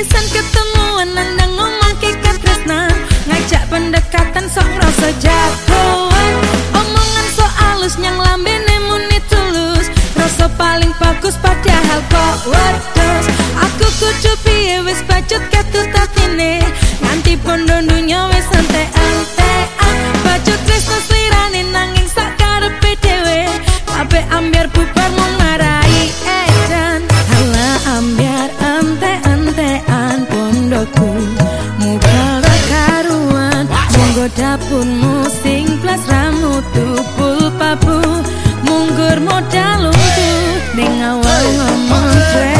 pisan ketemuan nandang ngomong kikat Katresna ngajak pendekatan sok ngerasa jagoan omongan so alus nyang lambe nemuni tulus. Rasa paling bagus padahal kok wedus aku kudu piye wis pacut ketut atine nganti pondon dunia Monggo dapurmu sing plus ramu tubul papu Munggur modal untuk Ning awal ngomong.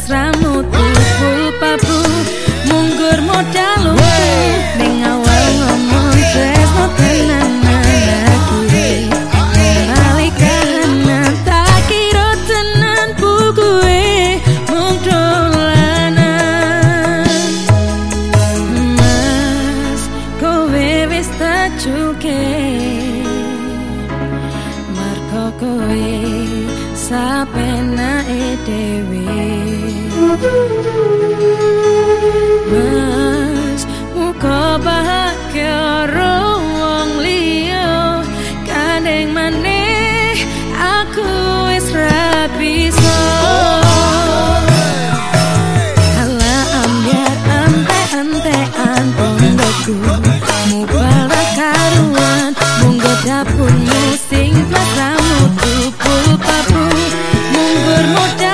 asramu tuku papu munggur modal lu ning awal ngomong tresno tenan aku balikan tak tenan ku kue mas kowe wis tak cuke marko kowe. sapenake dhewe. Mas muka bahagia ruang liyo kadeng maneh aku wis ra bisa. Ala ambyar ante ante antondoku mubarak karuan munggo dapurmu sing plasamu bermodal